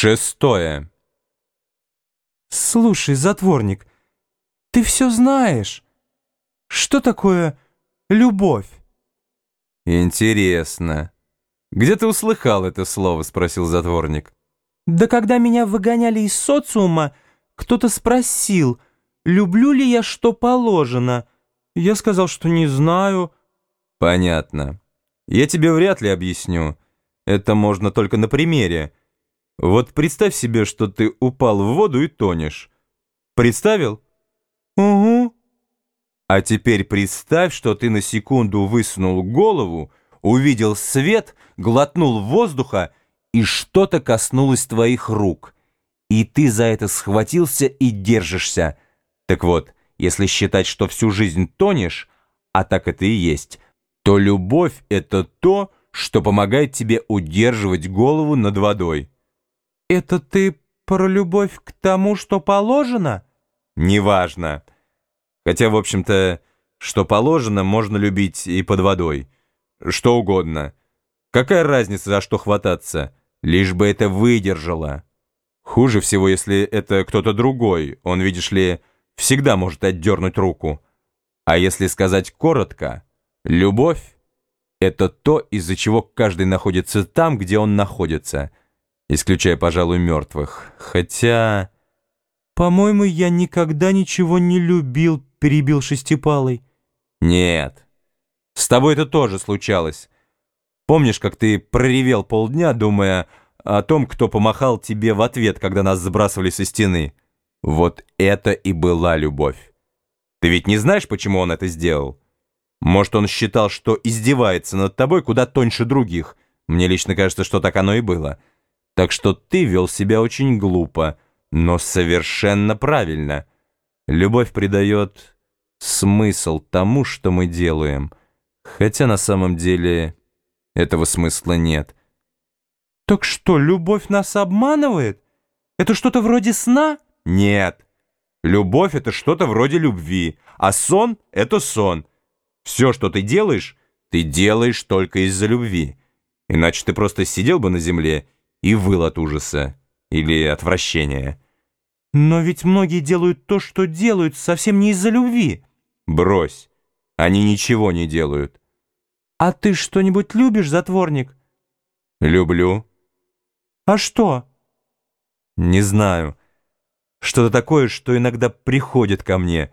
Шестое. Слушай, затворник, ты все знаешь. Что такое любовь? Интересно. Где ты услыхал это слово? Спросил затворник. Да когда меня выгоняли из социума, кто-то спросил, люблю ли я что положено. Я сказал, что не знаю. Понятно. Я тебе вряд ли объясню. Это можно только на примере. Вот представь себе, что ты упал в воду и тонешь. Представил? Угу. А теперь представь, что ты на секунду высунул голову, увидел свет, глотнул воздуха, и что-то коснулось твоих рук. И ты за это схватился и держишься. Так вот, если считать, что всю жизнь тонешь, а так это и есть, то любовь — это то, что помогает тебе удерживать голову над водой. «Это ты про любовь к тому, что положено?» «Неважно. Хотя, в общем-то, что положено, можно любить и под водой. Что угодно. Какая разница, за что хвататься? Лишь бы это выдержало. Хуже всего, если это кто-то другой. Он, видишь ли, всегда может отдернуть руку. А если сказать коротко, любовь — это то, из-за чего каждый находится там, где он находится» исключая, пожалуй, мертвых. Хотя... «По-моему, я никогда ничего не любил», — перебил Шестипалый. «Нет, с тобой это тоже случалось. Помнишь, как ты проревел полдня, думая о том, кто помахал тебе в ответ, когда нас сбрасывали со стены? Вот это и была любовь. Ты ведь не знаешь, почему он это сделал? Может, он считал, что издевается над тобой куда тоньше других? Мне лично кажется, что так оно и было». Так что ты вел себя очень глупо, но совершенно правильно. Любовь придает смысл тому, что мы делаем, хотя на самом деле этого смысла нет. Так что, любовь нас обманывает? Это что-то вроде сна? Нет. Любовь — это что-то вроде любви, а сон — это сон. Все, что ты делаешь, ты делаешь только из-за любви. Иначе ты просто сидел бы на земле и выл от ужаса или отвращения. Но ведь многие делают то, что делают, совсем не из-за любви. Брось, они ничего не делают. А ты что-нибудь любишь, затворник? Люблю. А что? Не знаю. Что-то такое, что иногда приходит ко мне.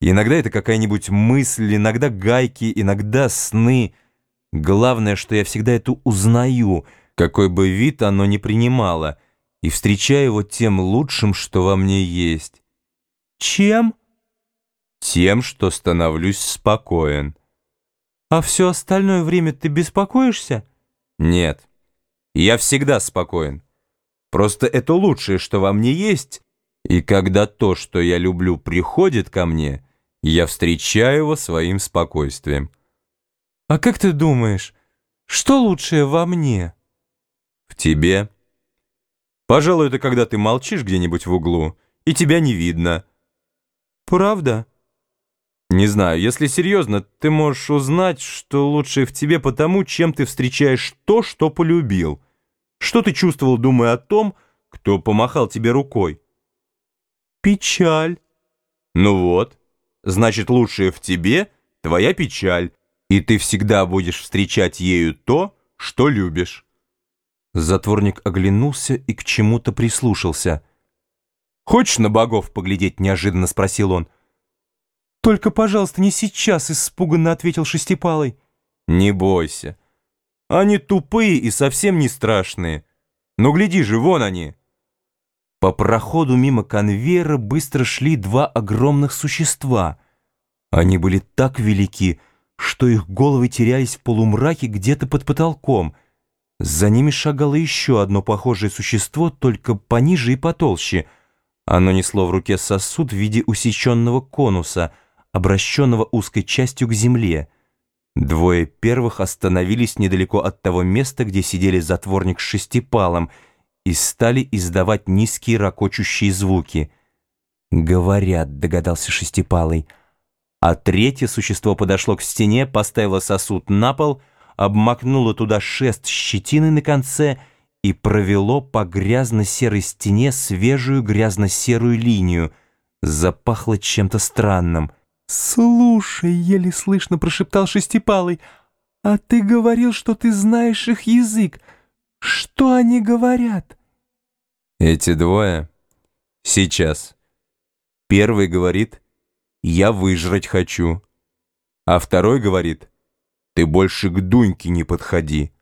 иногда это какая-нибудь мысль, иногда гайки, иногда сны. Главное, что я всегда это узнаю — какой бы вид оно ни принимало, и встречаю его тем лучшим, что во мне есть. Чем? Тем, что становлюсь спокоен. А все остальное время ты беспокоишься? Нет, я всегда спокоен. Просто это лучшее, что во мне есть, и когда то, что я люблю, приходит ко мне, я встречаю его своим спокойствием. А как ты думаешь, что лучшее во мне? В тебе. Пожалуй, это когда ты молчишь где-нибудь в углу, и тебя не видно. Правда? Не знаю, если серьезно, ты можешь узнать, что лучше в тебе потому, чем ты встречаешь то, что полюбил. Что ты чувствовал, думая о том, кто помахал тебе рукой? Печаль. Ну вот, значит, лучшее в тебе — твоя печаль, и ты всегда будешь встречать ею то, что любишь. Затворник оглянулся и к чему-то прислушался. «Хочешь на богов поглядеть?» — неожиданно спросил он. «Только, пожалуйста, не сейчас», — испуганно ответил Шестипалый. «Не бойся. Они тупые и совсем не страшные. Ну, гляди же, вон они!» По проходу мимо конвейера быстро шли два огромных существа. Они были так велики, что их головы терялись в полумраке где-то под потолком — за ними шагало еще одно похожее существо, только пониже и потолще. Оно несло в руке сосуд в виде усеченного конуса, обращенного узкой частью к земле. Двое первых остановились недалеко от того места, где сидели затворник с шестипалом, и стали издавать низкие ракочущие звуки. «Говорят», — догадался шестипалый. А третье существо подошло к стене, поставило сосуд на пол — обмакнула туда шест щетины на конце и провело по грязно-серой стене свежую грязно-серую линию. Запахло чем-то странным. «Слушай», — еле слышно прошептал Шестипалый, «а ты говорил, что ты знаешь их язык. Что они говорят?» «Эти двое? Сейчас. Первый говорит, я выжрать хочу, а второй говорит, ты больше к Дуньке не подходи».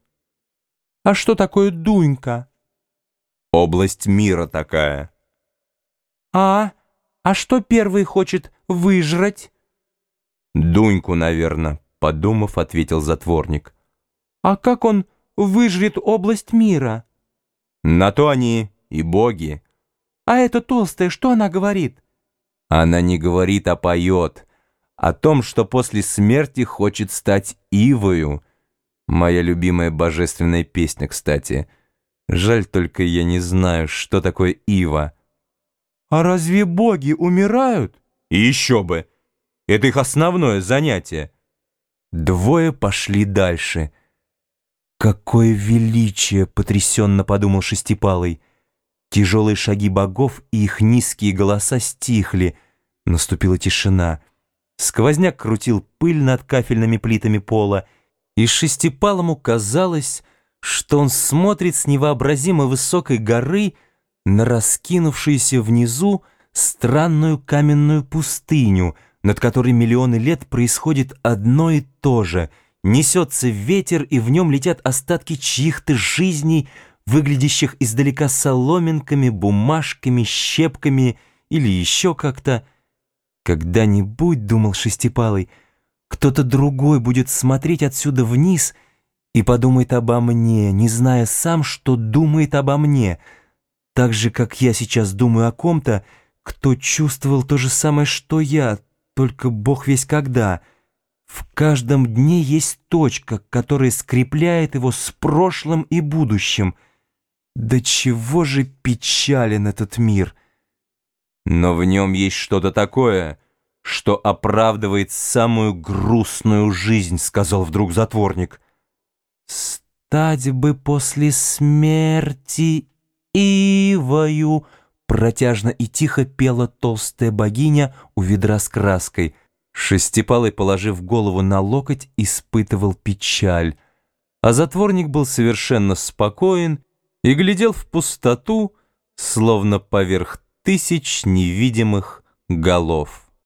«А что такое Дунька?» «Область мира такая». «А, а что первый хочет выжрать?» «Дуньку, наверное», — подумав, ответил затворник. «А как он выжрет область мира?» «На то они и боги». «А эта толстая, что она говорит?» «Она не говорит, а поет. О том, что после смерти хочет стать Ивою». Моя любимая божественная песня, кстати. Жаль только я не знаю, что такое Ива. А разве боги умирают? И еще бы! Это их основное занятие. Двое пошли дальше. Какое величие, потрясенно подумал Шестипалый. Тяжелые шаги богов и их низкие голоса стихли. Наступила тишина. Сквозняк крутил пыль над кафельными плитами пола, и Шестипалому казалось, что он смотрит с невообразимо высокой горы на раскинувшуюся внизу странную каменную пустыню, над которой миллионы лет происходит одно и то же. Несется ветер, и в нем летят остатки чьих-то жизней, выглядящих издалека соломинками, бумажками, щепками или еще как-то. Когда-нибудь, думал Шестипалый, — кто-то другой будет смотреть отсюда вниз и подумает обо мне, не зная сам, что думает обо мне, так же, как я сейчас думаю о ком-то, кто чувствовал то же самое, что я, только Бог весь когда. В каждом дне есть точка, которая скрепляет его с прошлым и будущим. Да чего же печален этот мир! Но в нем есть что-то такое — что оправдывает самую грустную жизнь», — сказал вдруг затворник. «Стать бы после смерти ивою», — протяжно и тихо пела толстая богиня у ведра с краской. Шестипалый, положив голову на локоть, испытывал печаль, а затворник был совершенно спокоен и глядел в пустоту, словно поверх тысяч невидимых голов.